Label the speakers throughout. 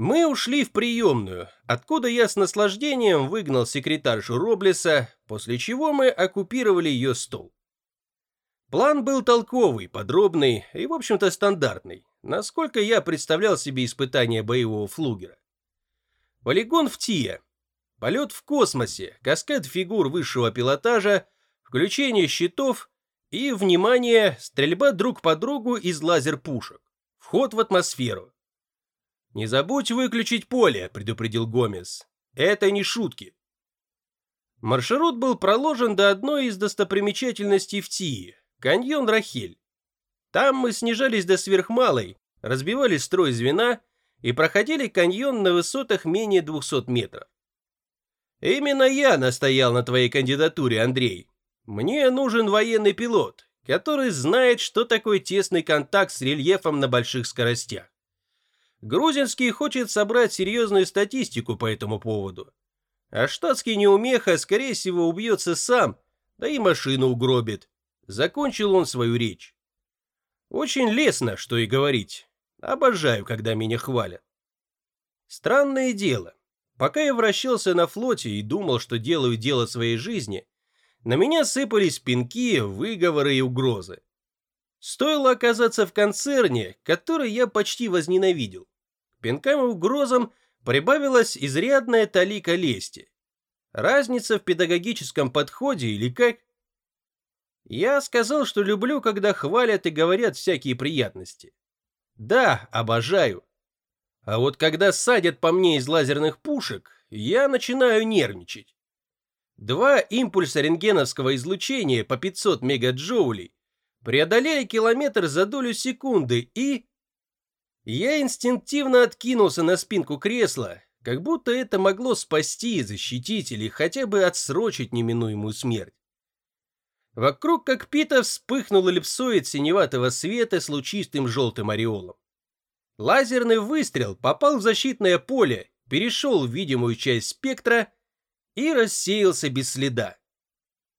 Speaker 1: Мы ушли в приемную, откуда я с наслаждением выгнал секретаршу Роблеса, после чего мы оккупировали ее стол. План был толковый, подробный и, в общем-то, стандартный, насколько я представлял себе испытание боевого флугера. Полигон в Тия, полет в космосе, каскад фигур высшего пилотажа, включение щитов и, внимание, стрельба друг по другу из лазер-пушек, вход в атмосферу. «Не забудь выключить поле», — предупредил Гомес. «Это не шутки». Маршрут был проложен до одной из достопримечательностей в Тии — каньон Рахель. Там мы снижались до сверхмалой, разбивали строй звена и проходили каньон на высотах менее 200 метров. Именно я настоял на твоей кандидатуре, Андрей. Мне нужен военный пилот, который знает, что такое тесный контакт с рельефом на больших скоростях. Грузинский хочет собрать серьезную статистику по этому поводу. А штатский неумеха, скорее всего, убьется сам, да и машину угробит. Закончил он свою речь. Очень лестно, что и говорить. Обожаю, когда меня хвалят. Странное дело. Пока я вращался на флоте и думал, что делаю дело своей жизни, на меня сыпались пинки, выговоры и угрозы. Стоило оказаться в концерне, который я почти возненавидел. К пинкам и угрозам прибавилась изрядная талика лести. Разница в педагогическом подходе или как? Я сказал, что люблю, когда хвалят и говорят всякие приятности. Да, обожаю. А вот когда садят по мне из лазерных пушек, я начинаю нервничать. Два импульса рентгеновского излучения по 500 мегаджоулей, преодолели километр за долю секунды и... Я инстинктивно откинулся на спинку кресла, как будто это могло спасти, защитить или хотя бы отсрочить неминуемую смерть. Вокруг кокпита вспыхнул эллипсоид синеватого света с лучистым желтым ореолом. Лазерный выстрел попал в защитное поле, перешел в видимую часть спектра и рассеялся без следа.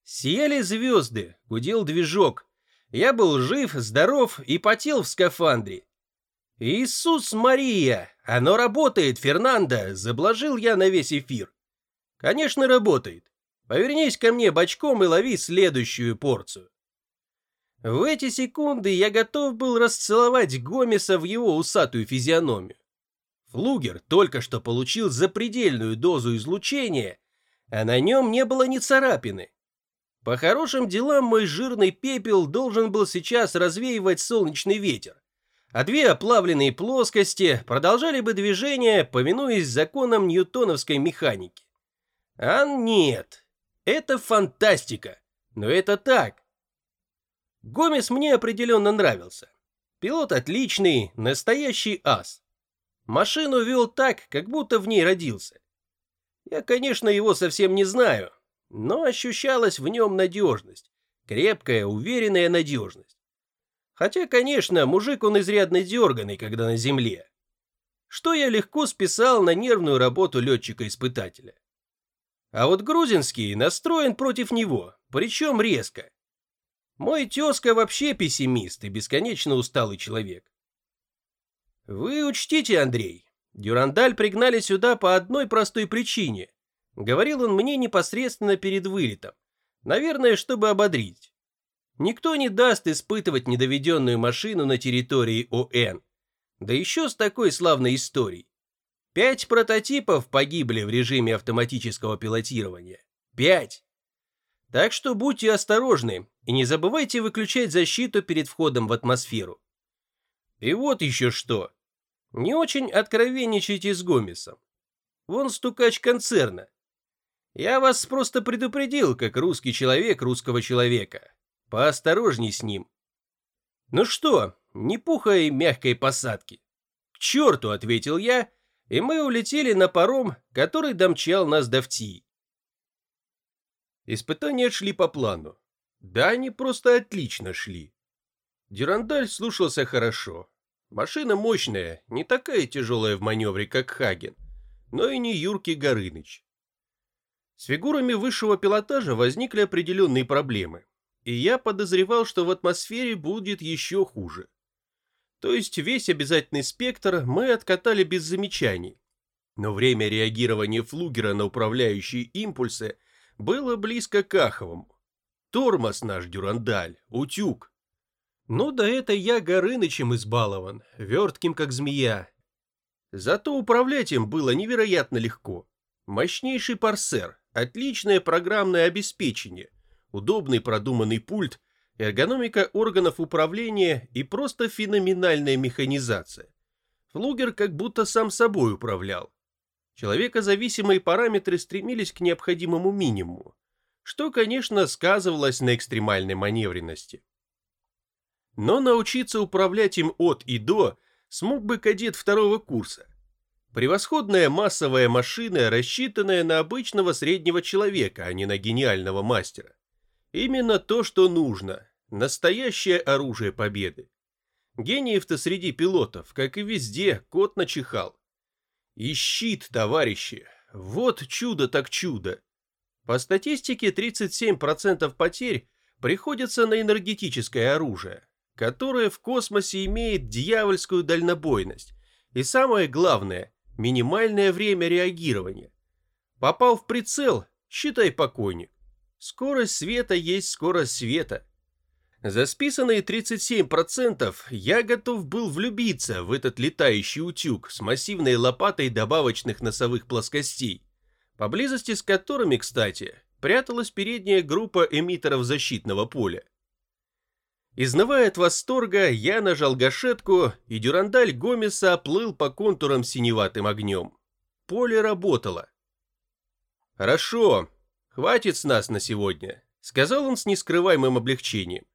Speaker 1: Сияли звезды, гудел движок. Я был жив, здоров и потел в скафандре. «Иисус Мария! Оно работает, Фернандо!» – заблажил я на весь эфир. «Конечно, работает. Повернись ко мне бочком и лови следующую порцию». В эти секунды я готов был расцеловать Гомеса в его усатую физиономию. Флугер только что получил запредельную дозу излучения, а на нем не было ни царапины. По хорошим делам мой жирный пепел должен был сейчас развеивать солнечный ветер а две оплавленные плоскости продолжали бы движение, повинуясь законам ньютоновской механики. А нет, это фантастика, но это так. Гомес мне определенно нравился. Пилот отличный, настоящий ас. Машину вел так, как будто в ней родился. Я, конечно, его совсем не знаю, но ощущалась в нем надежность, крепкая, уверенная надежность. Хотя, конечно, мужик он изрядно дерганый, когда на земле. Что я легко списал на нервную работу летчика-испытателя. А вот грузинский настроен против него, причем резко. Мой тезка вообще пессимист и бесконечно усталый человек. Вы учтите, Андрей, Дюрандаль пригнали сюда по одной простой причине. Говорил он мне непосредственно перед вылетом. Наверное, чтобы ободрить. Никто не даст испытывать недоведенную машину на территории ОН. Да еще с такой славной историей. Пять прототипов погибли в режиме автоматического пилотирования. Пять. Так что будьте осторожны и не забывайте выключать защиту перед входом в атмосферу. И вот еще что. Не очень откровенничайте с Гомесом. Вон стукач концерна. Я вас просто предупредил, как русский человек русского человека. Поосторожней с ним. Ну что, не пухой мягкой посадки. К черту, ответил я, и мы улетели на паром, который домчал нас до Втии. Испытания шли по плану. Да, они просто отлично шли. Дюрандаль слушался хорошо. Машина мощная, не такая тяжелая в маневре, как Хаген, но и не Юрки Горыныч. С фигурами высшего пилотажа возникли определенные проблемы и я подозревал, что в атмосфере будет еще хуже. То есть весь обязательный спектр мы откатали без замечаний. Но время реагирования флугера на управляющие импульсы было близко к Аховому. Тормоз наш дюрандаль, утюг. Ну да это я Горынычем избалован, вертким как змея. Зато управлять им было невероятно легко. Мощнейший парсер, отличное программное обеспечение, удобный продуманный пульт, эргономика органов управления и просто феноменальная механизация. Флугер как будто сам собой управлял. Человекозависимые параметры стремились к необходимому минимуму, что, конечно, сказывалось на экстремальной маневренности. Но научиться управлять им от и до смог бы кадет второго курса. Превосходная массовая машина, рассчитанная на обычного среднего человека, а не на гениального мастера. Именно то, что нужно. Настоящее оружие победы. Гениев-то среди пилотов, как и везде, кот начихал. И щит, товарищи. Вот чудо так чудо. По статистике 37% потерь приходится на энергетическое оружие, которое в космосе имеет дьявольскую дальнобойность. И самое главное, минимальное время реагирования. Попал в прицел, считай покойник. Скорость света есть скорость света. За списанные 37% я готов был влюбиться в этот летающий утюг с массивной лопатой добавочных носовых плоскостей, поблизости с которыми, кстати, пряталась передняя группа эмиттеров защитного поля. Изнывая от восторга, я нажал гашетку, и дюрандаль Гомеса оплыл по контурам синеватым огнем. Поле работало. «Хорошо, хватит с нас на сегодня», — сказал он с нескрываемым облегчением.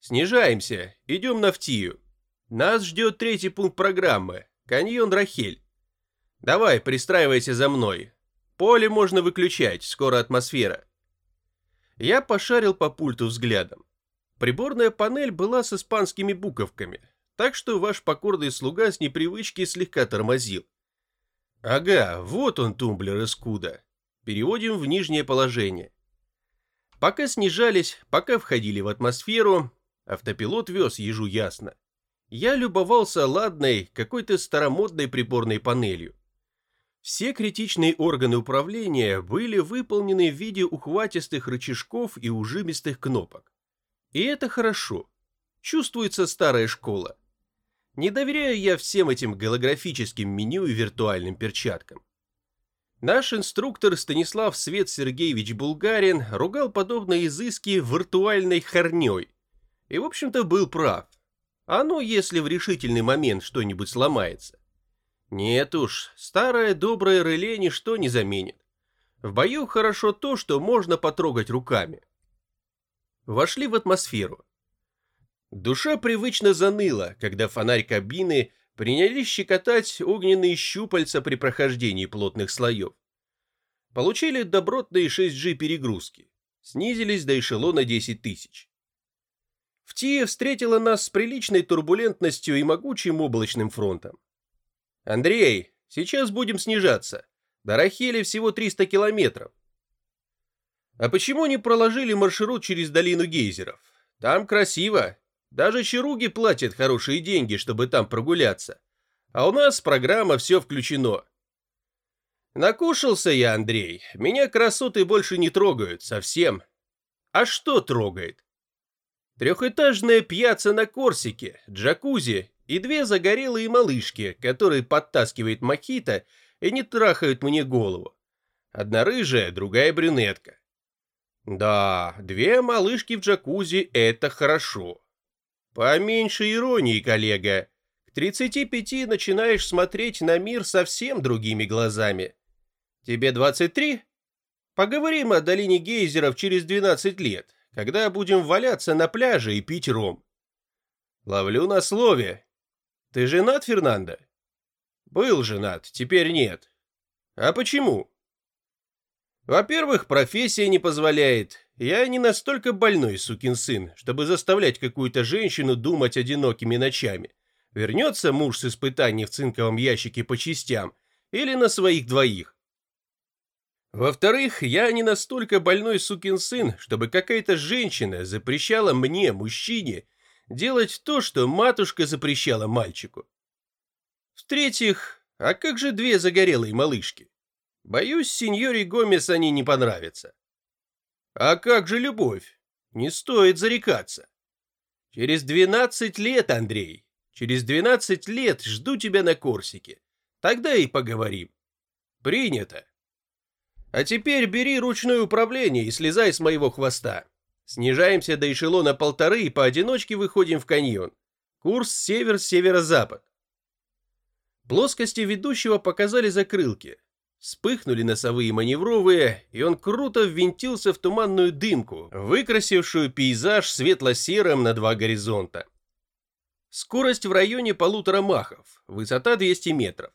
Speaker 1: Снижаемся, идем на Втию. Нас ждет третий пункт программы, каньон Рахель. Давай, пристраивайся за мной. Поле можно выключать, скоро атмосфера. Я пошарил по пульту взглядом. Приборная панель была с испанскими буковками, так что ваш покорный слуга с непривычки слегка тормозил. Ага, вот он тумблер из куда. Переводим в нижнее положение. Пока снижались, пока входили в атмосферу, Автопилот вез ежу ясно. Я любовался ладной, какой-то старомодной приборной панелью. Все критичные органы управления были выполнены в виде ухватистых рычажков и ужимистых кнопок. И это хорошо. Чувствуется старая школа. Не доверяю я всем этим голографическим меню и виртуальным перчаткам. Наш инструктор Станислав Свет Сергеевич Булгарин ругал подобные изыски виртуальной хорней, и, в общем-то, был прав. А ну, если в решительный момент что-нибудь сломается. Нет уж, старое доброе реле ничто не заменит. В бою хорошо то, что можно потрогать руками. Вошли в атмосферу. Душа привычно заныла, когда фонарь кабины принялись щекотать огненные щупальца при прохождении плотных слоев. Получили добротные 6G перегрузки. Снизились до эшелона 10 тысяч. Втия встретила нас с приличной турбулентностью и могучим облачным фронтом. «Андрей, сейчас будем снижаться. До Рахели всего 300 километров». «А почему не проложили маршрут через долину гейзеров? Там красиво. Даже чаруги платят хорошие деньги, чтобы там прогуляться. А у нас программа «Все включено». Накушался я, Андрей. Меня красоты больше не трогают, совсем. А что трогает? Трехэтажная пьяца на Корсике, джакузи и две загорелые малышки, которые подтаскивает мохито и не трахают мне голову. Одна рыжая, другая брюнетка. Да, две малышки в джакузи – это хорошо. Поменьше иронии, коллега. К 35 начинаешь смотреть на мир совсем другими глазами. Тебе 23? Поговорим о долине гейзеров через 12 лет когда будем валяться на пляже и пить ром. Ловлю на слове. Ты женат, Фернандо? Был женат, теперь нет. А почему? Во-первых, профессия не позволяет. Я не настолько больной сукин сын, чтобы заставлять какую-то женщину думать одинокими ночами. Вернется муж с испытаний в цинковом ящике по частям или на своих двоих. Во-вторых, я не настолько больной сукин сын, чтобы какая-то женщина запрещала мне, мужчине, делать то, что матушка запрещала мальчику. В-третьих, а как же две загорелые малышки? Боюсь, сеньоре Гомес они не понравятся. А как же любовь? Не стоит зарекаться. Через двенадцать лет, Андрей, через двенадцать лет жду тебя на Корсике. Тогда и поговорим. Принято. А теперь бери ручное управление и слезай с моего хвоста. Снижаемся до эшелона полторы и поодиночке выходим в каньон. Курс север-северо-запад. Плоскости ведущего показали закрылки. Вспыхнули носовые маневровые, и он круто ввинтился в туманную дымку, выкрасившую пейзаж светло-серым на два горизонта. Скорость в районе полутора махов, высота 200 метров.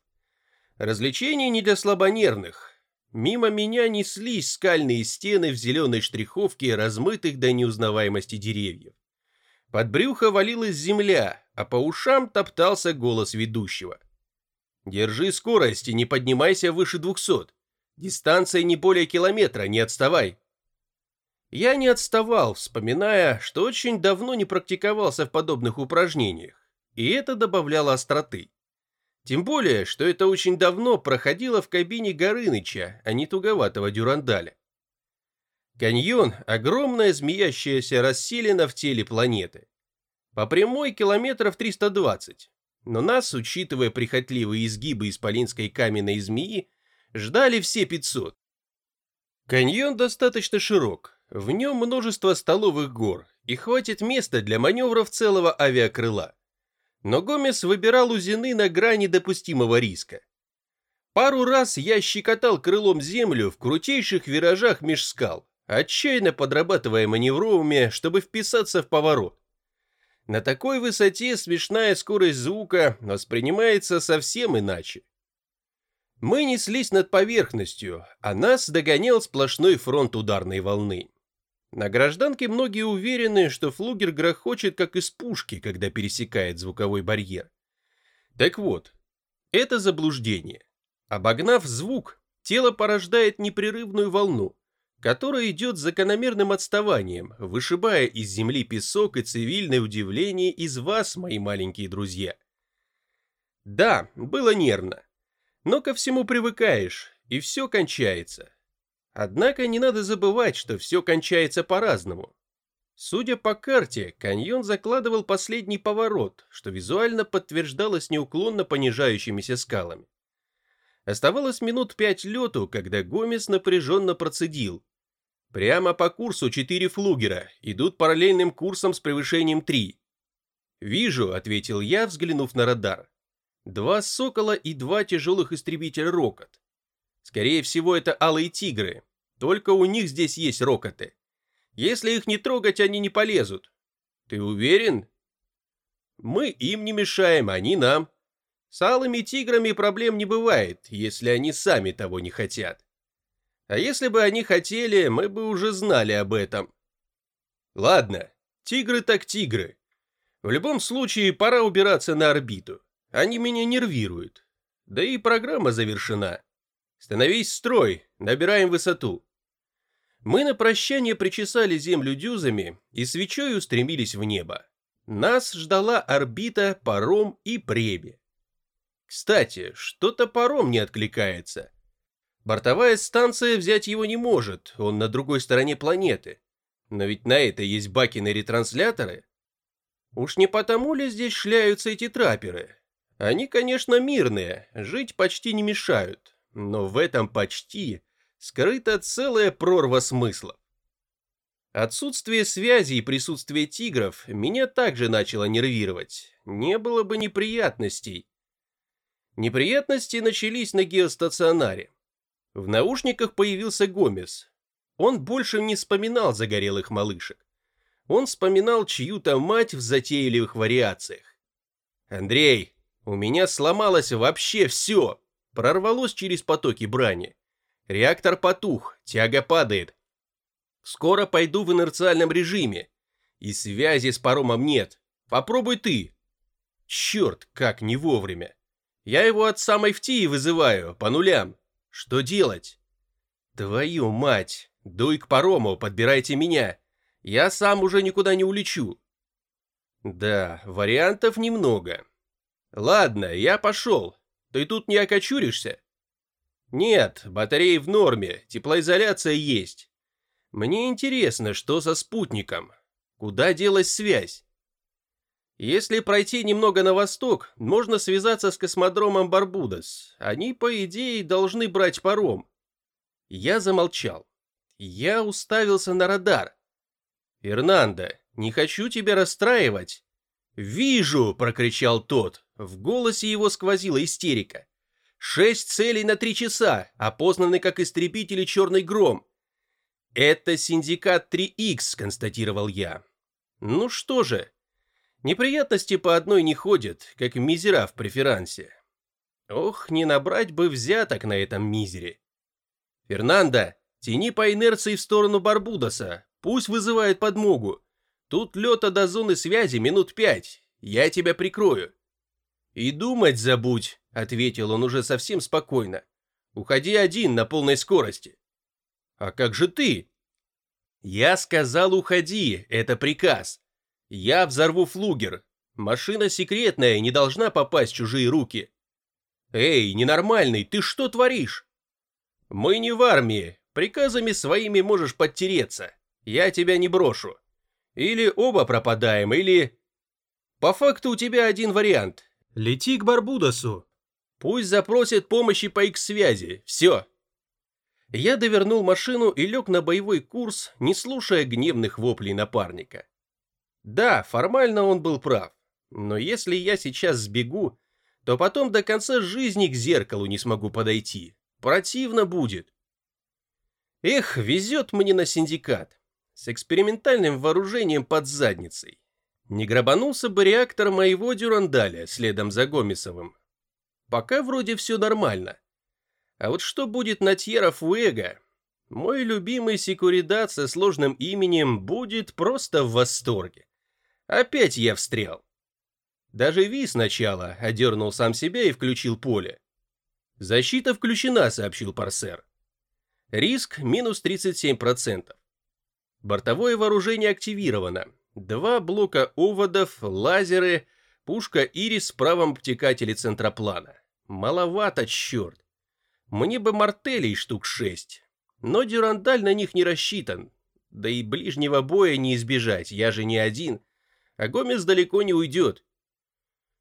Speaker 1: Развлечение не для слабонервных. Мимо меня неслись скальные стены в зеленой штриховке размытых до неузнаваемости деревьев. Под брюхо валилась земля, а по ушам топтался голос ведущего – Держи скорость и не поднимайся выше 200. Дистанция не более километра, не отставай. Я не отставал, вспоминая, что очень давно не практиковался в подобных упражнениях, и это добавляло остроты. Тем более, что это очень давно проходило в кабине Горыныча, а не туговатого дюрандаля. Каньон – огромная змеящаяся расселена в теле планеты. По прямой километров 320, но нас, учитывая прихотливые изгибы исполинской каменной змеи, ждали все 500. Каньон достаточно широк, в нем множество столовых гор, и хватит места для маневров целого авиакрыла. Но Гомес выбирал узины на грани допустимого риска. Пару раз я щекотал крылом землю в крутейших виражах меж скал, отчаянно подрабатывая маневровыми, чтобы вписаться в поворот. На такой высоте смешная скорость звука воспринимается совсем иначе. Мы неслись над поверхностью, а нас догонял сплошной фронт ударной волны. На гражданке многие уверены, что флугер грохочет как из пушки, когда пересекает звуковой барьер. Так вот, это заблуждение. Обогнав звук, тело порождает непрерывную волну, которая идет закономерным отставанием, вышибая из земли песок и цивильное удивление из вас, мои маленькие друзья. Да, было нервно, но ко всему привыкаешь, и все кончается. Однако не надо забывать, что все кончается по-разному. Судя по карте, каньон закладывал последний поворот, что визуально подтверждалось неуклонно понижающимися скалами. Оставалось минут пять лету, когда Гомес напряженно процедил. Прямо по курсу четыре флугера, идут параллельным курсом с превышением 3. «Вижу», — ответил я, взглянув на радар. «Два «Сокола» и два тяжелых истребителя «Рокот». Скорее всего, это алые тигры, только у них здесь есть рокоты. Если их не трогать, они не полезут. Ты уверен? Мы им не мешаем, они нам. С алыми тиграми проблем не бывает, если они сами того не хотят. А если бы они хотели, мы бы уже знали об этом. Ладно, тигры так тигры. В любом случае, пора убираться на орбиту. Они меня нервируют. Да и программа завершена. Становись в строй, набираем высоту. Мы на прощание причесали землю дюзами и свечой устремились в небо. Нас ждала орбита, паром и пребе. Кстати, что-то паром не откликается. Бортовая станция взять его не может, он на другой стороне планеты. Но ведь на это есть бакины-ретрансляторы. Уж не потому ли здесь шляются эти траперы? Они, конечно, мирные, жить почти не мешают, но в этом почти скрыта целая прорва смыслов. Отсутствие связи и присутствие тигров меня также начало нервировать. Не было бы неприятностей. Неприятности начались на геостационаре. В наушниках появился Гомес. Он больше не вспоминал загорелых малышек. Он вспоминал чью-то мать в затейливых вариациях. «Андрей, у меня сломалось вообще все!» Прорвалось через потоки брани. Реактор потух, тяга падает. Скоро пойду в инерциальном режиме. И связи с паромом нет. Попробуй ты. Черт, как не вовремя. Я его от самой ВТИ вызываю, по нулям. Что делать? Твою мать! Дуй к парому, подбирайте меня. Я сам уже никуда не улечу. Да, вариантов немного. Ладно, я пошел. Ты тут не окочуришься? Нет, батареи в норме, теплоизоляция есть. Мне интересно, что со спутником? Куда делась связь? Если пройти немного на восток, можно связаться с космодромом Барбудос. Они, по идее, должны брать паром. Я замолчал. Я уставился на радар. «Фернандо, не хочу тебя расстраивать». «Вижу!» – прокричал тот. В голосе его сквозила истерика. «Шесть целей на три часа, опознаны как истребители «Черный гром». «Это синдикат 3Х», – констатировал я. «Ну что же, неприятности по одной не ходят, как мизера в преферансе. Ох, не набрать бы взяток на этом мизере». «Фернандо, тяни по инерции в сторону Барбудоса, пусть вызывает подмогу. Тут лета до зоны связи минут пять, я тебя прикрою». «И думать забудь», — ответил он уже совсем спокойно. «Уходи один на полной скорости». «А как же ты?» «Я сказал, уходи, это приказ. Я взорву флугер. Машина секретная, не должна попасть в чужие руки». «Эй, ненормальный, ты что творишь?» «Мы не в армии, приказами своими можешь подтереться. Я тебя не брошу. Или оба пропадаем, или...» «По факту у тебя один вариант. Лети к Барбудосу. Пусть запросит помощи по X-связи. Все. Я довернул машину и лег на боевой курс, не слушая гневных воплей напарника. Да, формально он был прав. Но если я сейчас сбегу, то потом до конца жизни к зеркалу не смогу подойти. Противно будет. Эх, везет мне на синдикат. С экспериментальным вооружением под задницей. Не грабанулся бы реактор моего Дюрандаля следом за Гомесовым. Пока вроде все нормально. А вот что будет на Тьера Фуэго? Мой любимый секуридат со сложным именем будет просто в восторге. Опять я встрял. Даже Ви сначала одернул сам себя и включил поле. «Защита включена», — сообщил Парсер. Риск минус 37%. Бортовое вооружение активировано. Два блока оводов, лазеры, пушка «Ирис» в правом обтекателе центроплана. Маловато, черт. Мне бы мартелей штук шесть. Но дюрандаль на них не рассчитан. Да и ближнего боя не избежать, я же не один. А Гомес далеко не уйдет.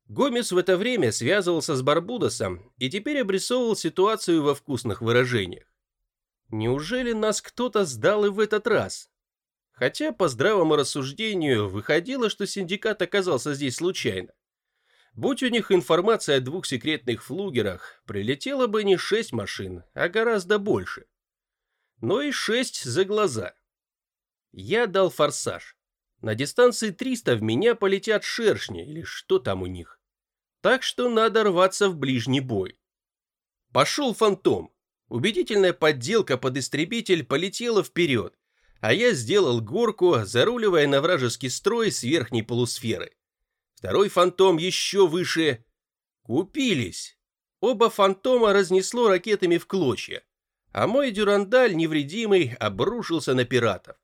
Speaker 1: Гомес в это время связывался с Барбудосом и теперь обрисовывал ситуацию во вкусных выражениях. Неужели нас кто-то сдал и в этот раз? Хотя, по здравому рассуждению, выходило, что синдикат оказался здесь случайно. Будь у них информация о двух секретных флугерах, прилетело бы не шесть машин, а гораздо больше. Но и шесть за глаза. Я дал форсаж. На дистанции 300 в меня полетят шершни, или что там у них. Так что надо рваться в ближний бой. Пошел фантом. Убедительная подделка под истребитель полетела вперед, а я сделал горку, заруливая на вражеский строй с верхней полусферы. Второй фантом еще выше. Купились. Оба фантома разнесло ракетами в клочья, а мой дюрандаль невредимый обрушился на пиратов.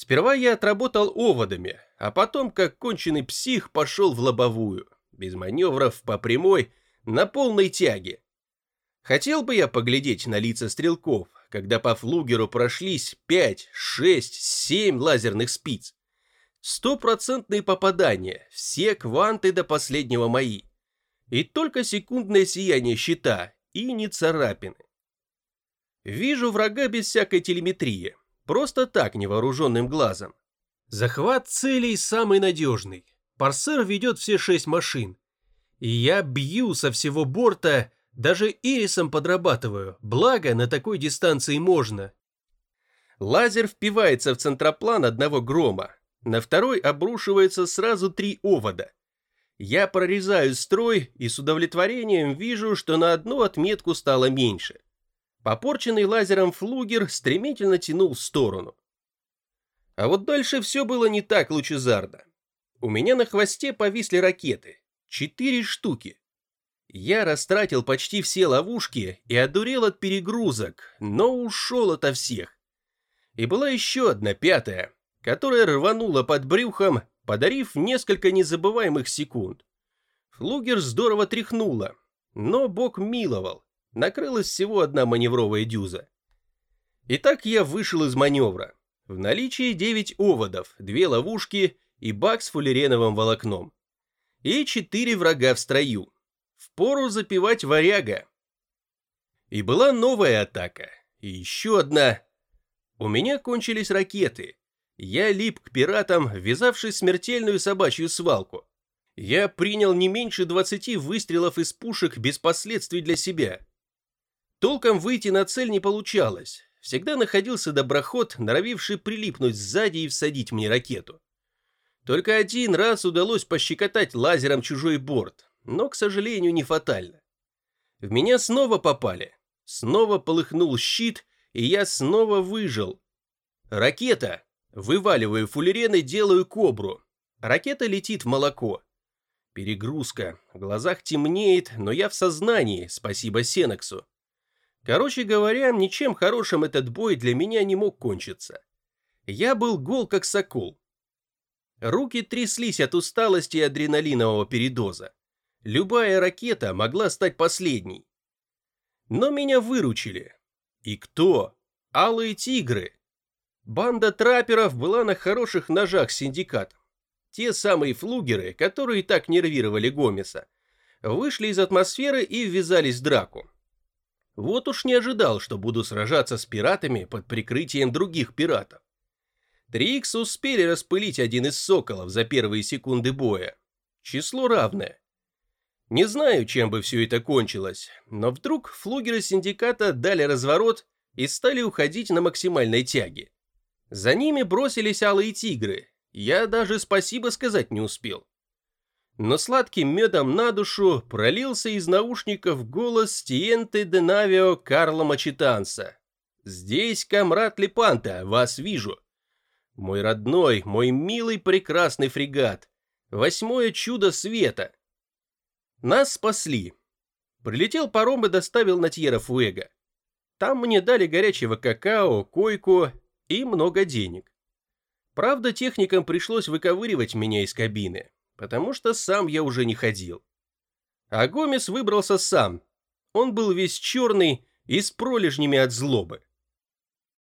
Speaker 1: Сперва я отработал оводами, а потом, как конченый псих, пошел в лобовую, без маневров, по прямой, на полной тяге. Хотел бы я поглядеть на лица стрелков, когда по флугеру прошлись 5, 6, 7 лазерных спиц. Стопроцентные попадания, все кванты до последнего мои. И только секундное сияние щита, и не царапины. Вижу врага без всякой телеметрии, просто так невооруженным глазом. Захват целей самый надежный. Парсер ведет все шесть машин. И я бью со всего борта, даже ирисом подрабатываю, благо на такой дистанции можно. Лазер впивается в центроплан одного грома, на второй обрушивается сразу три овода. Я прорезаю строй и с удовлетворением вижу, что на одну отметку стало меньше. Попорченный лазером флугер стремительно тянул в сторону. А вот дальше все было не так лучезарно. У меня на хвосте повисли ракеты. Четыре штуки. Я растратил почти все ловушки и одурел от перегрузок, но ушел ото всех. И была еще одна пятая, которая рванула под брюхом подарив несколько незабываемых секунд. Флугер здорово тряхнуло, но бог миловал, накрылась всего одна маневровая дюза. Итак, я вышел из маневра. В наличии 9 оводов, 2 ловушки и бак с фуллереновым волокном. И 4 врага в строю. Впору запивать варяга. И была новая атака. И еще одна. У меня кончились ракеты. Я лип к пиратам, ввязавшись смертельную собачью свалку. Я принял не меньше 20 выстрелов из пушек без последствий для себя. Толком выйти на цель не получалось. Всегда находился доброход, норовивший прилипнуть сзади и всадить мне ракету. Только один раз удалось пощекотать лазером чужой борт, но, к сожалению, не фатально. В меня снова попали. Снова полыхнул щит, и я снова выжил. Ракета. Вываливаю фуллерен и делаю кобру. Ракета летит в молоко. Перегрузка. В глазах темнеет, но я в сознании, спасибо Сеноксу. Короче говоря, ничем хорошим этот бой для меня не мог кончиться. Я был гол как сокол. Руки тряслись от усталости и адреналинового передоза. Любая ракета могла стать последней. Но меня выручили. И кто? Алые тигры. Банда трапперов была на хороших ножах с синдикатом. Те самые флугеры, которые так нервировали Гомеса, вышли из атмосферы и ввязались в драку. Вот уж не ожидал, что буду сражаться с пиратами под прикрытием других пиратов. Трикс успели распылить один из соколов за первые секунды боя. Число равное. Не знаю, чем бы все это кончилось, но вдруг флугеры синдиката дали разворот и стали уходить на максимальной тяге. За ними бросились алые тигры, я даже спасибо сказать не успел но сладким медом на душу пролился из наушников голос Тиенте де Навио Карла Мачитанса. «Здесь, комрад Лепанта, вас вижу. Мой родной, мой милый прекрасный фрегат. Восьмое чудо света. Нас спасли. Прилетел паром и доставил на Тьера-Фуэго. Там мне дали горячего какао, койку и много денег. Правда, техникам пришлось выковыривать меня из кабины потому что сам я уже не ходил. А Гомес выбрался сам. Он был весь черный и с пролежнями от злобы.